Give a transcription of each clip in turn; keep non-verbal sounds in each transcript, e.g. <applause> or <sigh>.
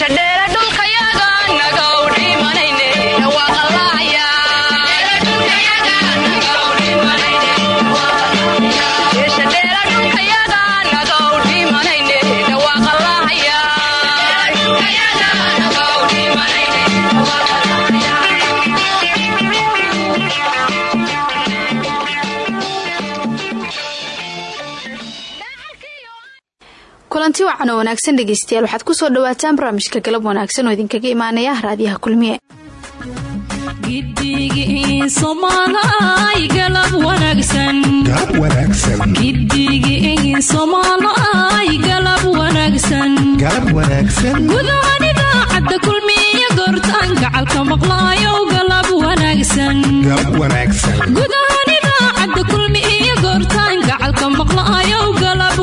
aaaaaa kulanti wacan oo wanaagsan dhegeystayaal waxaad ku soo dhawaataan barnaamijka galab wanaagsan oo idinkaga imaanaya raadiyaha kulmiye gudahan idaacadda kulmiye goortaan gacalka maqlaayo galab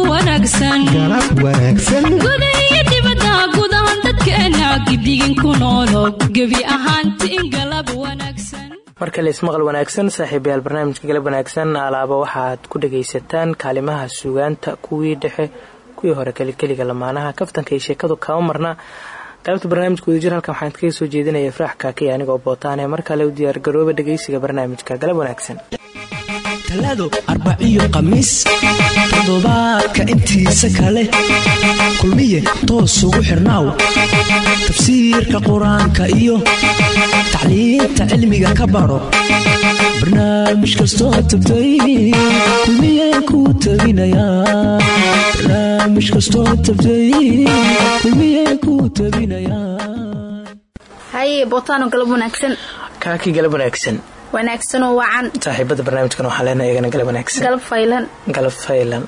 galab wanaagsangudahiyo dibadda gudahan dadkeena gidigin ku noolo gebi ahaantiin galab wanaagsan markale ismaqal wanaagsan saaxiibayaal barnaamijka galab wanaagsan alaaba waxaad ku dhagaysataan kaalimaha suugaanta kuwii dhexe kuwii hore kelikeliga lamaanaha kaftanka iyo sheekadu kama marna. Qaybta barnaamijka wadajir halkan waxaan kaga soo jeedinaya farax kaakiya anigoo bootaane mar kale u diyaargarooba dhagaysiga barnaamijka galab wanaagsan talaado arbaciyo khamiis toddobaadka intiisa kale kulmiye toos ugu xirnaaw. Tafsiirka qur'aanka iyo tacliinta cilmiga ka baro. Barnaamij kastoo tagtay kulmiye ku ku tabinayaa bootaano galab wanaagsan. Kaakii galab wanaagsan wanaagsanoo wacan. Saaxiibada barnaamijkan waxaa leenahay iyagana galab wanaagsan. Galab faylan. Galab faylan.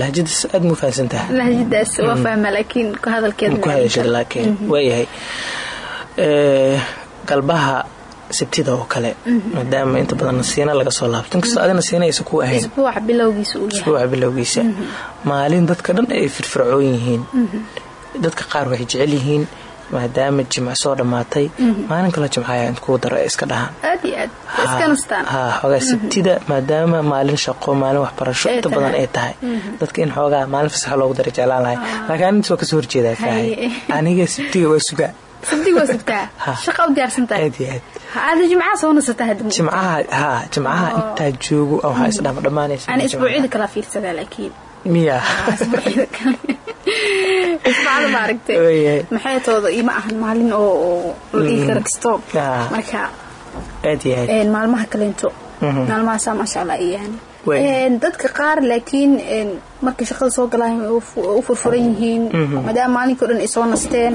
Lahjadaas aada mu fahansantaha lahjadaas waa fahma laakiin ku hadalkeeda ku hadashada laakiin waayahay galbaha sabtida oo kale maadaama inta badan nasiina laga soo laabto. Inkastoo adi nasiina aysa ku ahayn. Isbuuca bilowgiisa maalin dadka dhan ay firfircoon yihiin. Dadka qaar waxay jecel yihiin maadaama jimc soo dhammaatay maalin kaloo jimcaaya intkuu daro ay iska dhahaan xoogaa sabtida maadaama maalin shaqo maalin waxbarasho inta badan ay tahay. Dadka in xoogaa maalin fasaxa loogu dara jeclaan lahay. Laakiin anintas waa ka soo horjeedaa faahay <laughs> aniga sabtiga waa sugaa. <laughs> Jimcaha soo nasataa jimcaha haa jimcaha intaa joogo waxaa isdhama isbacda maaragtay. Maxaytooda ima ahan maalin oo la dhihi kara kisto marka maalmaha kaleento maalmahaasaa maasha allah iyaani dadka qaar laakiin markay shaqada soo galaan u furfuran yihiin. Maadaama maalinkii o dhan ay soo nasteen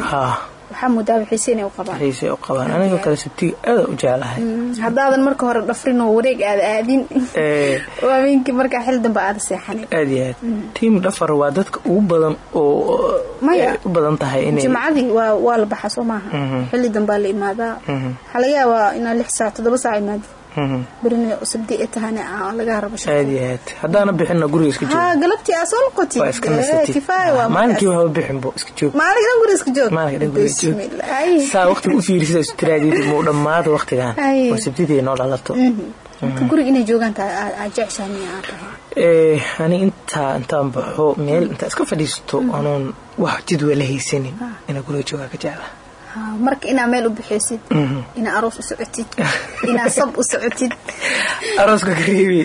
waxaa moodaa xiise inay u qabaan. Xiise u qabaan. Anigoo kale sabtiga aada u jeclahay. Haddaadan marka hore dhafrin oo wareeg aada aadin. <laughs> Oo habeenkii markaa xil dambe aada seexanin aad iyo aad. Tiim dhafar waa dadka ugu badan oo maya. u badan tahay inay jimcadii waa waa la baxaa soo maaha. Xilli dambaa la imaadaa. Waxaa laga yaabaa inaa lix saac toddoba saac imaadid berina sabdi ee tahana laga rabo aad iyo aad. Haddaana bixinna guriga iska joog. Galabtii aa soo noqotid iska kifaaya waa maalinkii waxba bixinbo iska joog. Maalinka dhan guriga iska joog. Maalinka dhan guriga joog. Saa waqtiga u fiirisada isu tiraadid muu dhammaado waqtigan oo sabdidii noo dhalato guriga inay joogaan aa jeceshahay miya aa tahay. Ani intaa intaan baxo meel intaa iska fadhiisato anoon wax jadwala haysanin inaa guriga joogaa ka jeclaa marka inaa meel u bixiysid inaa aroos u socotid inaa sab u socotid. <laughs> Arooska kareebi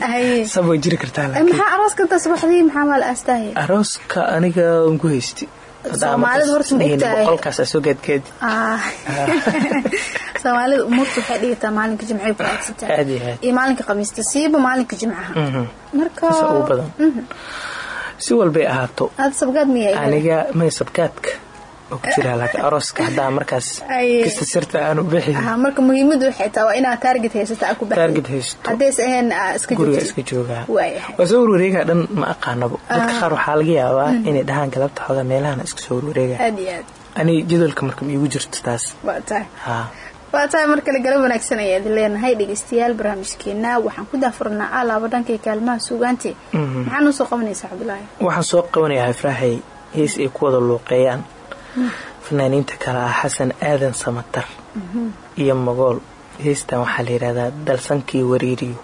sab way jiri kartaa maxaa arooska intaa subaxdii maxaa waa la aastahay arooska aniga ku haysti. Soomaalida horta maogtahay soo gaadgaadi <laughs> soomaalida umuurta waxay dhigataa maalinka jimcay ku aagsataa aad iyo aad. Maalinka khamiista siiba maalinka jimcaha. Marka ugu badan. Si walbay ahaato. Aada sabgaad miya aniga may sabgaadka ku jiraa laakiin arooska haddaa markaas kasta sirta aan u bixin marka muhiimadu waxay taa waa inaa taarget haysata aa ku baxday taarget haysto haddays ahayn iska joogaa waa soo warwareegaa dhan ma aqaanabo dadka qaar waxaa laga yaabaa inay dhahaan galabta xoogaa meelahana iska soo aad ani jadwalka marka iigu jirto taas. Waa tahay. Mar kale galab wanaagsan ayaad leenahay dhegeystayaal barnaamijkeena waxaan ku daafurnaa alaaba dhankay kaalmaha suugaante maxaa noo soo qabanaysaa cabdulaahi? Waxaan soo qabanayaa ifraahay hees ay ku wada luuqeeyaan fanaaniinta kale ah xasan aadan samatar iyo magool heestan waxaa la yidhahdaa dalsankii wariiriyo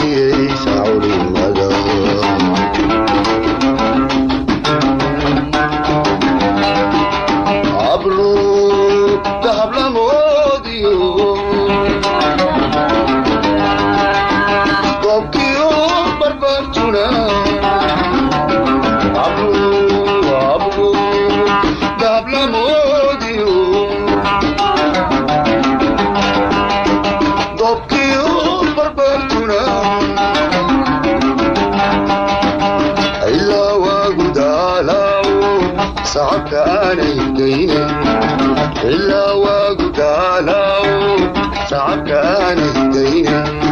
wejigiisa shacabka aan isdaynin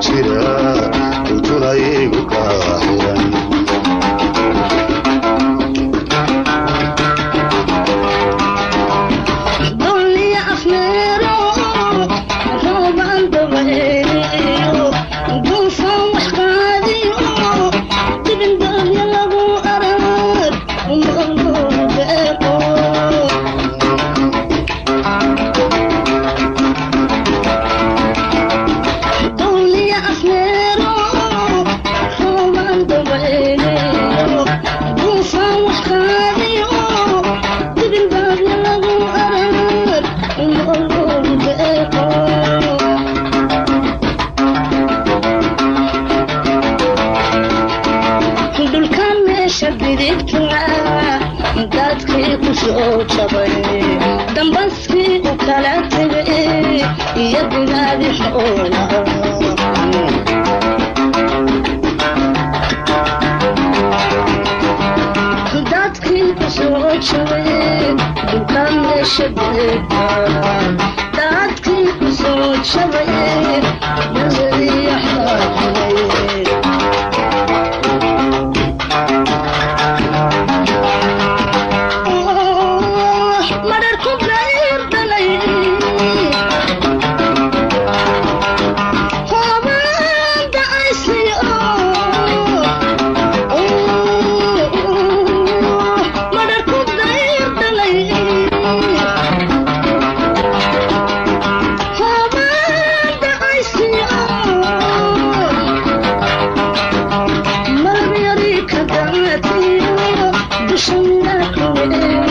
jira udula igu qaaxiran Thank you.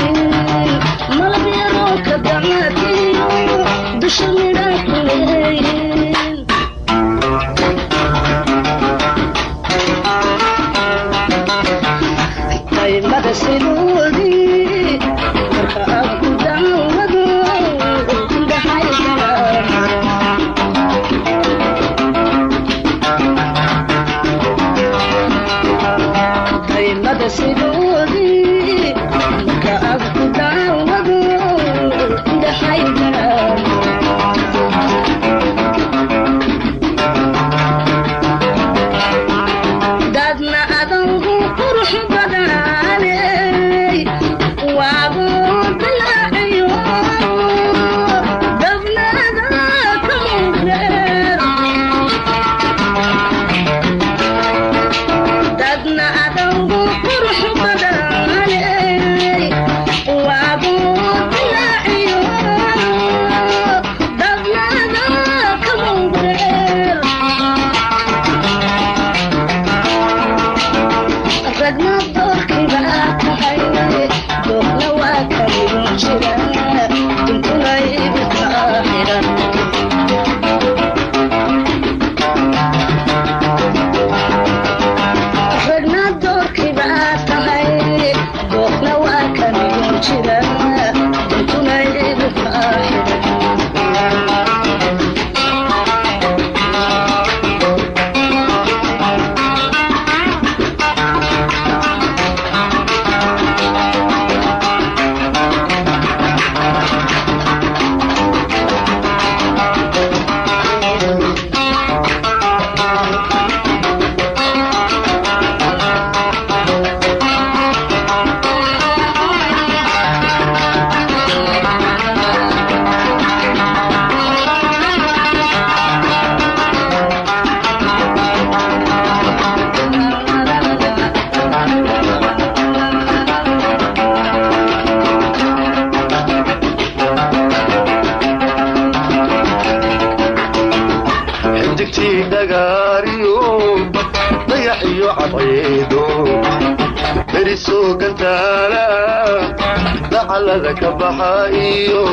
Dacalada ka baxa iyo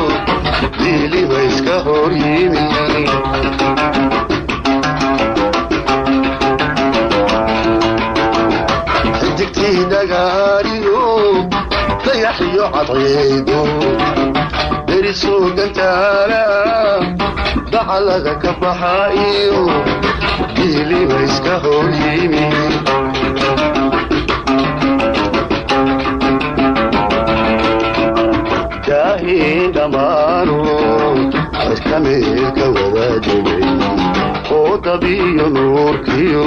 diiliba iska hor yimi xidigtii ka baxa iyo diiliba iska hor yimi jaahiin dhammaano dadka meelka wada dhigay oo dabiyo nuurkiyo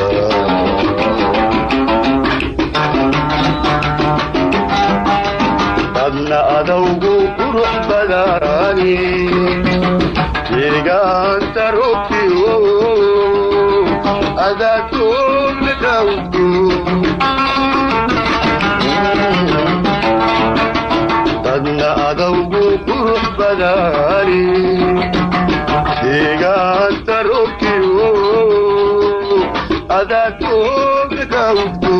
badani deegaanta robkiyo adaatoogna dhawdu dadna adawgu qurux badani deegaanta robkiyo adaatoogna dhawdu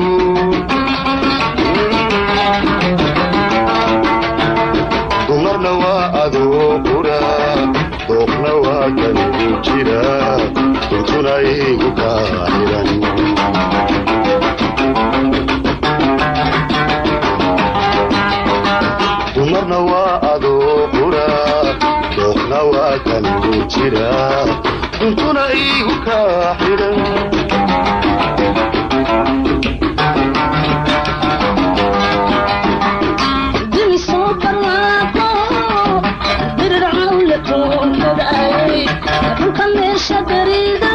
waa adoo qura dooqna waa kanigu jira duntuna igu kaahiran dumarna waa adoo qura dooqna waa kanigu jira duntuna igu kaahiran xareedii labada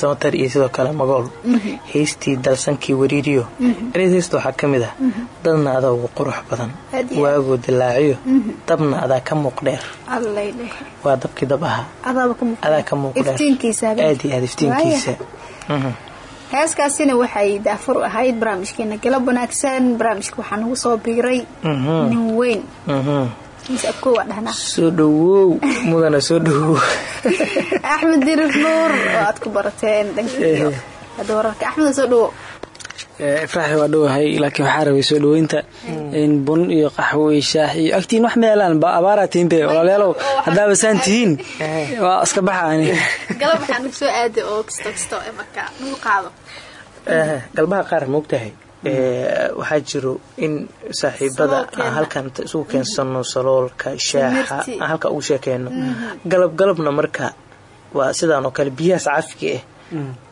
samatar iyo sidoo kale magool heystii dalsankii wariiriyo. Ereys heysta waxaa ka mid ah. Dadna adaa ugu qurux badan. Waagoo dilaaciyo. Dabna adaa ka muuq dheer. Waa dabkii dab ahaa adaa ka muuq dheer. Iftiinkiisa habeenka. aad iyo aad iftiinkiisa. Heeskaasina waxay daafur ahayd barnaamijkeena. Galab wanaagsan barnaamijka waxaa nagu soo biiray. Nin weyn Soo dhawow mudana soo dhawow <laughs> axmed dirir nuur oo aad ku barateen dhawo ifraaxi waa dhowahay laakiin waxaa rabay soo dhaweynta in bun iyo qaxwo iyo shaax iyo agtiin wax meelaan walaalayaalow haddaaba saan tihiin. waa iska <laughs> Eh, galbaha qaar Eh, waxaa jiro in saaxiibada aan halkan isugu keensano saloolka shaaxa aan halka ugu sheekeyno. Galab galabna marka waa sidaan oo kale biyahaas caafiga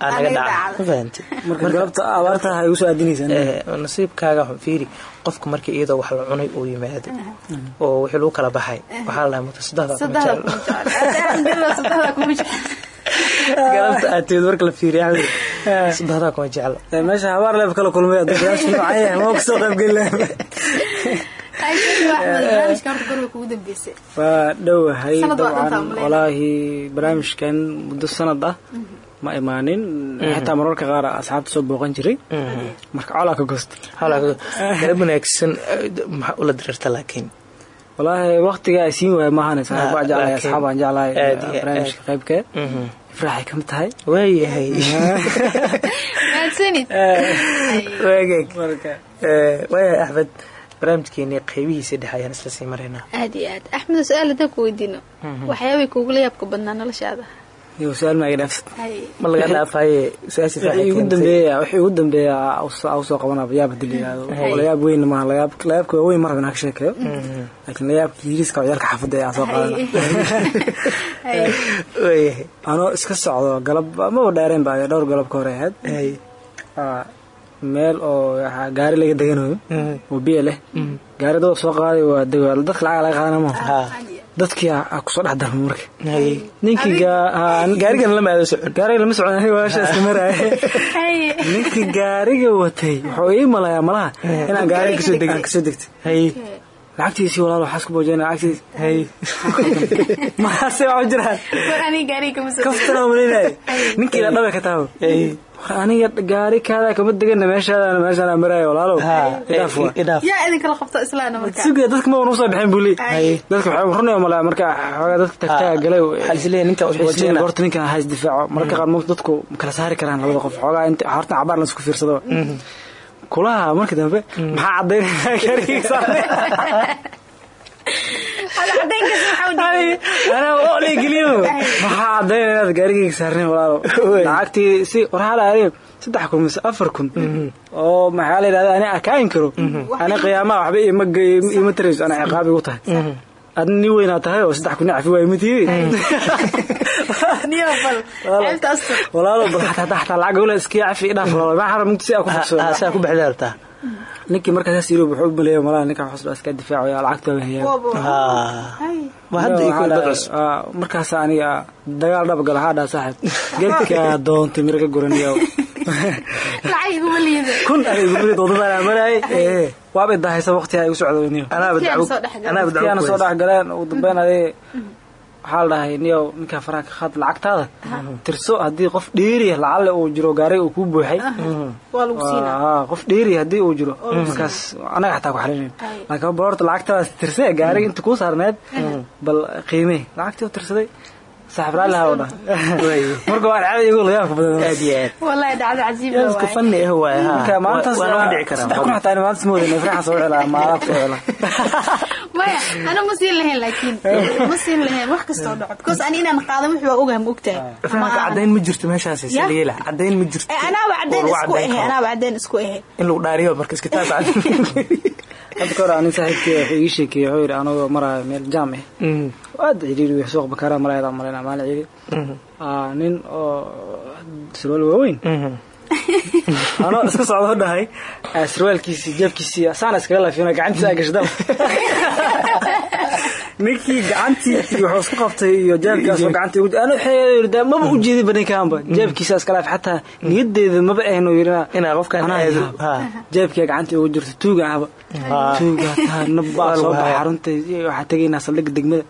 ah aa naga dhaca ma fahanti? Marka galabta abaarta ha igu soo aadinaysaa Eh, nasiibkaaga xun fiiri qofka marka iyadoo wax la cunay uu yimaado. Oo wixii lagu kala baxay. Waxaa la dhahay mata saddexdaa kuma saddexda jeclo galabta aad teed marka la fiiriyo axmed saddexdaa kuma jeclo. Meesha habaar leef kala kulmay dadkaas noocan yahay ma ka soo qayb gelin. <laughs> Ay, sheekhi waa waa dhowahay dabcan walaahi barnaamijkan muddo sanad ah ma imaanin. Xitaa mararka qaar asxaabta soo booqan jiray. Marka colaa ka goosta. Galab wanaagsan eh, maxaa ula dirirta laakiin? Walaahi waqtigaa siin waaya maahan saaxiib waa jeclahay asxaab aan jeclahay barnaamijka ifraaxay ka mid tahay waayahay waagaag <laughs> waayahay axmed. Barnaamijkeeni qeybihiisa dhexe ayaan isla sii maraynaa aad iyo aad. Axmed su'aal haddaan ku weydiino. Waxyaabay kugula yaabka badnaa noloshaada ugu keentay. dambeeya soo qabanaba yaab haddii la yihahdo oo layaab maaha layaab layaabka waaweyn mar inaan ka. Sheekeeyo laakiin layaabka yiriska ciyaalka xaafadda ayaa soo qaadana <laughs> anoo iska socdo galab maba dheereen ba dhowr galab ka hore ahayd. Meel oo gaari laga deganayo. Oo biyo leh. Gaari dad soo qaaday waa dego dadka lacag laga qaadana. Dadkii ku soo dhex darmay marka. Ninkii gaa- aa, gaarigan lama aado socon gaariga lama socon aniga waasha iska maraaye ninkii gaariga watay wuxuu ii malayaa malaha inaan gaariga ka soo deg ka soo degtay. Hay lacagtiisii walaal waxaa isku boojeenaa lacagtiis hay <laughs> maase waxu jiraan? Aniga gaariga kama soo kaftana malinay ninkii la dhabe ka taabo aniga gaari kaada kama degana meeshaadana meeshaana maraayo walaalow. Ha. idaaf waa Idaaf. yaa idin kala qabto islaana marka suga dadka ma u soo bixin Ay. dadka waxay runay malaa marka xoogaa dadka tagtaa galay waxaa is leeyahay ninka isleeyihiin usboojina horta ninkan ha isdifaaco mararka qaar marka dadku ma kala saari karaan labada qof. Xoogaa inta horta cabaar la isku fiirsado. Kulaha marka dambe maxaa cadaynaya <laughs> <laughs> gaarigiisa maxaa u dhigay anaa oo la <laughs> geliyo maxaa cadaynaya inaad gaarigayga saarnay walaalo lacagtii si warxala ariga saddex kun. Mise afar kun oo maxaa la yidhahda ani arkaayin karo ani qiyaamaha waxba ima tarayso ana ciqaab igu tahay adna nin weynaa tahay oo saddex kun cafi ceebta astur walaalo bal xataa lacag ula iska cafi idhaaf walaalo maxaa rabaa mugti si aa ku furso saa ku baxda rabtaa ninkii markaas yiri wuxuu u maleeyay malaha ninka waxus iska difaacayo lacagta waa hayaan wabo Ha. hay waa hadda iyo kuwa dad cusub markaas aniga dagaal dhab gal haadhaa saaxib. Geedka doontay miro ka guraniyo <laughs> kun aniga gurida waddada maraay waaba idahaysa waqti ay igu <laughs> socdoniyo anaaba dhex galeen. ugu dambeyn adee waxaa la dhahay niyow ninkaa faraha ka qaad lacagtaada tirso haddii qof dheeriya lacalle uu jiro gaariga uu kuu buuxay. Waa lagu siinaa Waa, qof dheeri haddii uu jiro. Markaas anaga xataa ku xalinayn Ay. laakiin bal horta lacagtaas tirsee gaariga inta kuu saarneed bal qiimee lacagtii oo tirsaday <laughs> ah <laughs> <laughs> ana ma siin lahayn laakiin. Ma siin lahayn wax kastoo dhaco because ani inaan qaadan wix waa ogahay ma ogtahay. Fahamka caddayn ma jirto meeshaas saliila caddayn ma jirto. Eh, anaaba lagu isku karo. anaaba cadeen isku ahe in lagu dhaariyo marka iska taas hadda kahor anin saaxiibkii wuxuu ii sheekeeyey wuxuu yidhi anagoo maraayo meel jaam ah aad ciriiri wix suuq bakaara marayada malayna maalin ciriiri Aa, nin oo surwaal waaweyn anoo iska socdo dhahay aa, surwaalkiisii jeebkiisii saana iskaga laafiyona gacantiisa aa gashdan <laughs> ninkii gacantii wuxuu isku qabtay iyo jeebkaasoo gacantii dee maba u jeedin baninkaanba jeebkiisa iska laaf xataa niyadeeda maba ahno yidhi inaa qofkan Anaa aado yaab. ha. Jeebkii gacantii ugu jirto tuuga ahba tuuga taa Waa soo baxa xarunta waxaa tegaynaa saldhigga degmada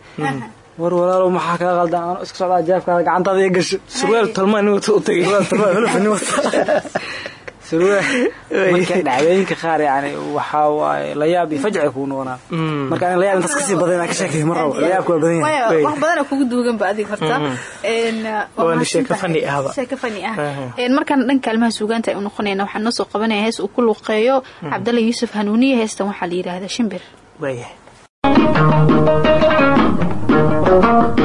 war walaalow maxaa kaga qaldan ano iska socdaa jeebkaada gacantaada iyo gasho surwaal talmaan inuu u tagay surwaal <laughs> marka dhacdooyinka qaar yani waxaa waaye layaab iyo fajci kuu noqonaa Mm. marka ani layaab intaas ka sii badan inaan ka sheekay ma rabo. Layaabka waa badan yahay. Wax badana kugu duugan ba adiga horta. Een, waa sheeko funny ahba. sheeko funny ah. Een, markaan dhan kaalmaha suugaanta ay u noqonayna waxaan noo soo qabanaya hees uu ku luuqeeyo cabdalla yuusuf hanuuniye heestan waxaa la yidhaahdaa shimbir waayahay Thank you.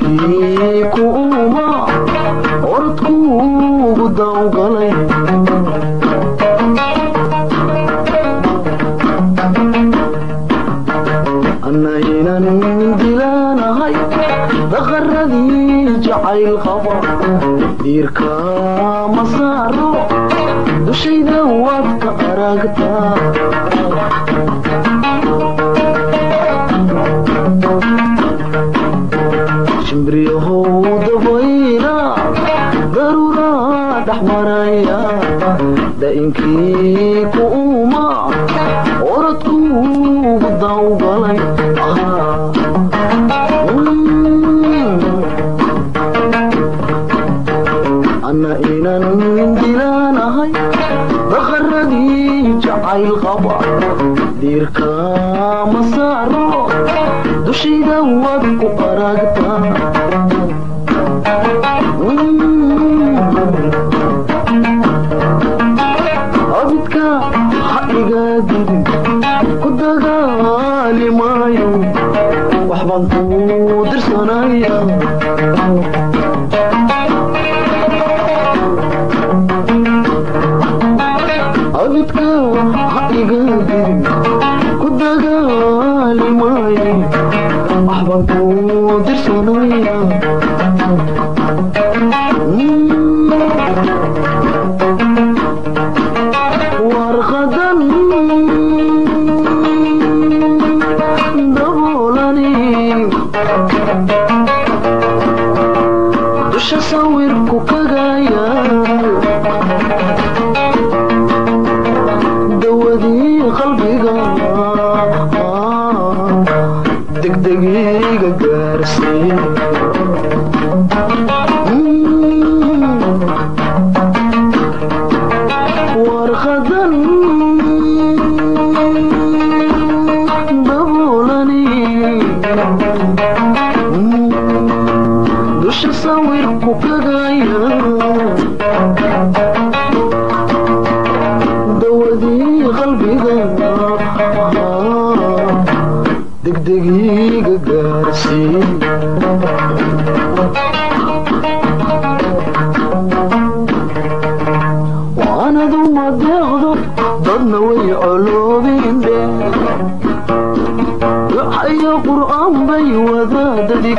Dhainkii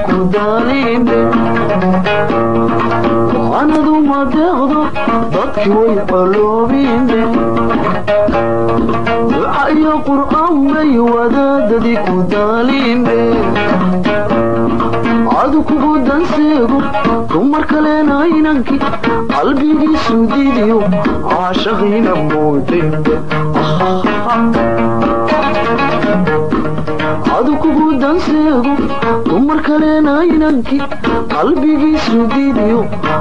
daalinde waanadu madeeqdo dadki way coloobinde iyo qur'aan bay wadaadadii ku daalinde adu kugu danseego dumar kalena inanki qalbigiisu didiyo caashaqiina mooday adu kugu danseego dumar kalena inanki qalbigiisu didiyo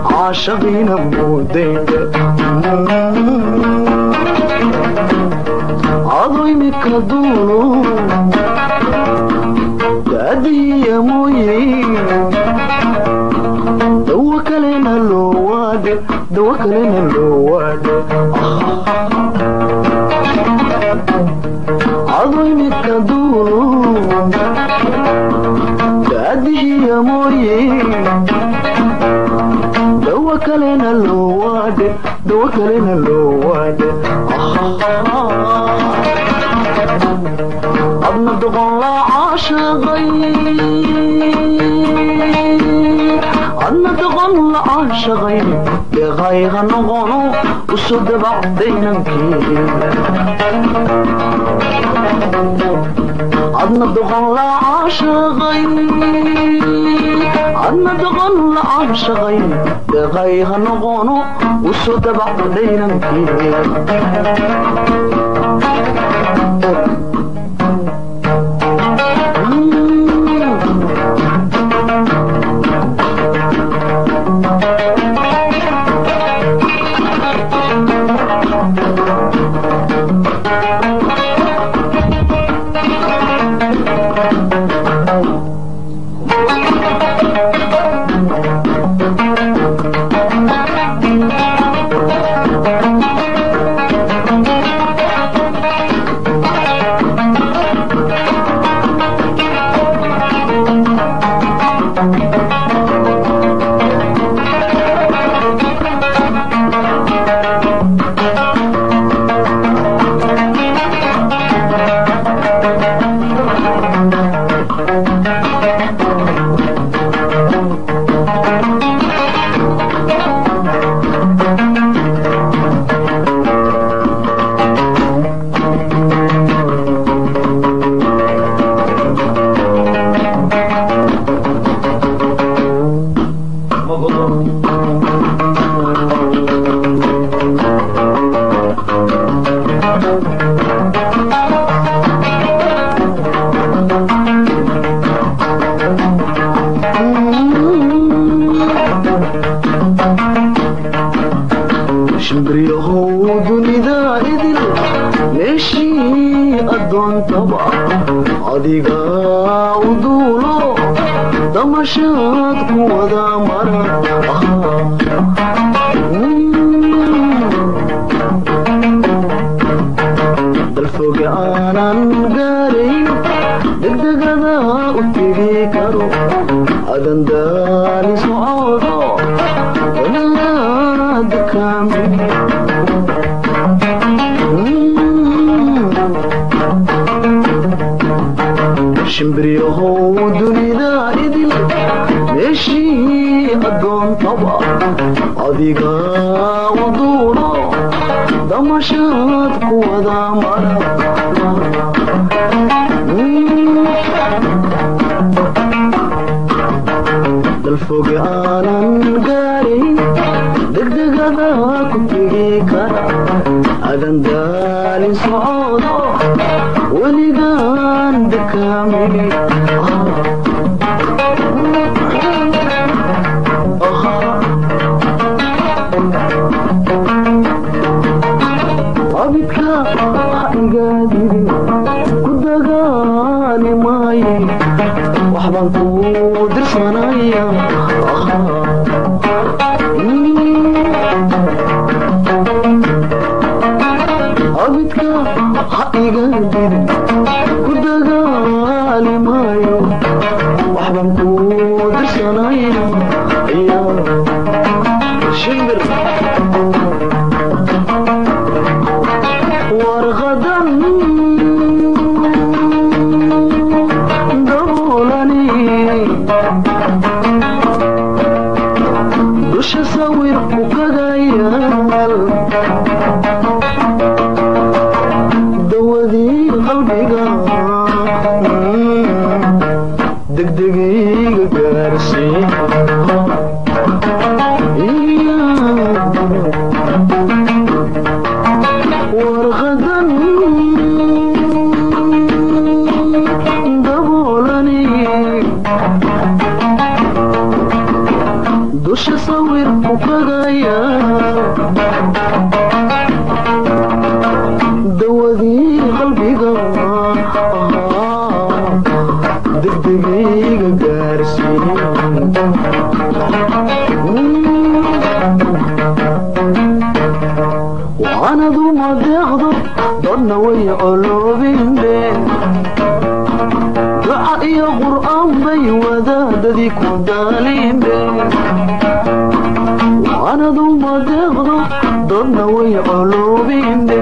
caashaqiina mooday ado imika duulo daadiya mooye dawa kalena loo waade dawa kalena loo waade adna doqon la caashaqay adna doqon la caashaqay deeqayga noqono usu dabacdaynankii adna doqon ha waanadu madeeqdo dodna way oloobinde duca iyo qur'aan bay wadaadadii ku daalimbe waanadu madeeqdo dodna way oloobinde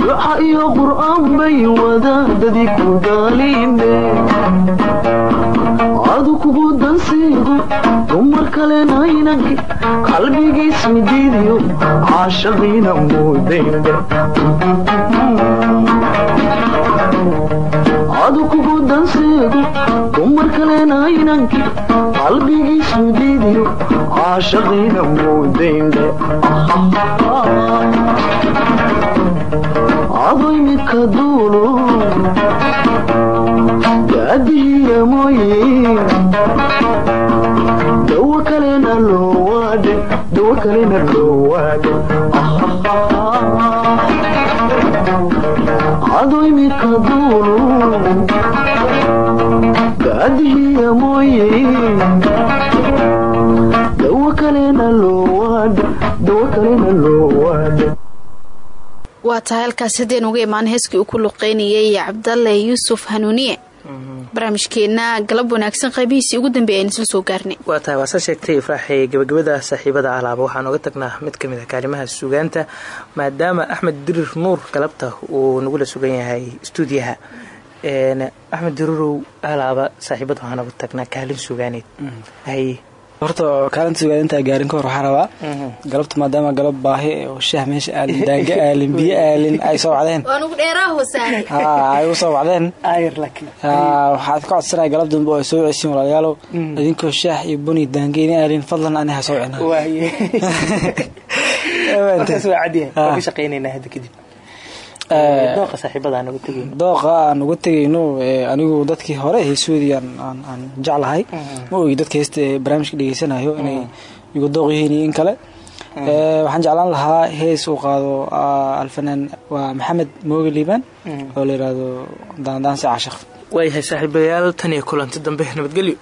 duca iyo qur'aan bay wadaadadii ku daalimbe adu kugu dansiido dumar kalena inanki qalbigiis midiidiyo caashaqiina muudayndhe adu kugu danseedo dumar kalena inanki qalbigiis midiidiyo caashaqiina muudayndhe ado imika duulo waa tahay halkaas haddeen uga imaan heeskii uu ku luqeynayay cabdalle yuusuf hanuuniye barnaamijkeena galab wanaagsan qaybihiisii ugu dambeeya aynu isla soo gaarnay. Waa tahay waasa sheegtay ifraaxey gabagabada saaxiibada alaaba waxaan oga tagnaa mid ka mid a kaalimaha suugaanta maadaama axmed dirir nuur galabta uu nagula sugan yahay stuudiyaha. Axmed dirirow alaaba saaxiibada waxaan oga tagnaa kaalin suugaaneed. Haye horta kaalinta sugaadintaa gaarin ka hor waxaa rabaa galabta maadaama galab baahi oo shaah meesha aalin daanga aalin <laughs> biyo aalin ay soo wacdeen. <laughs> Ay u soo wacdeen. Waxaad ka codsanaya galab dambe oo ay soo wecisiin walaalayaalow idinkoo shaah iyo buni daangeyni aalin fadlan ani ha soo wicina <laughs> dooqa saaxiibada aan uga tegayno dooqa aan uga tegayno anigu dadkii hore heesoodii aan jeclahay. Ma ogi dadka heesta barnaamijka dhegeysanayo inay igu dooq yihiin iyo in kale. Waxaan jeclaan lahaa hees uu qaado alfanaan. Waa maxamed mooge liibaan oo la yidhaahdo daandaansi caashaq waayahay saaxiibayaal tan iyo kulanti dambe nabadgelyo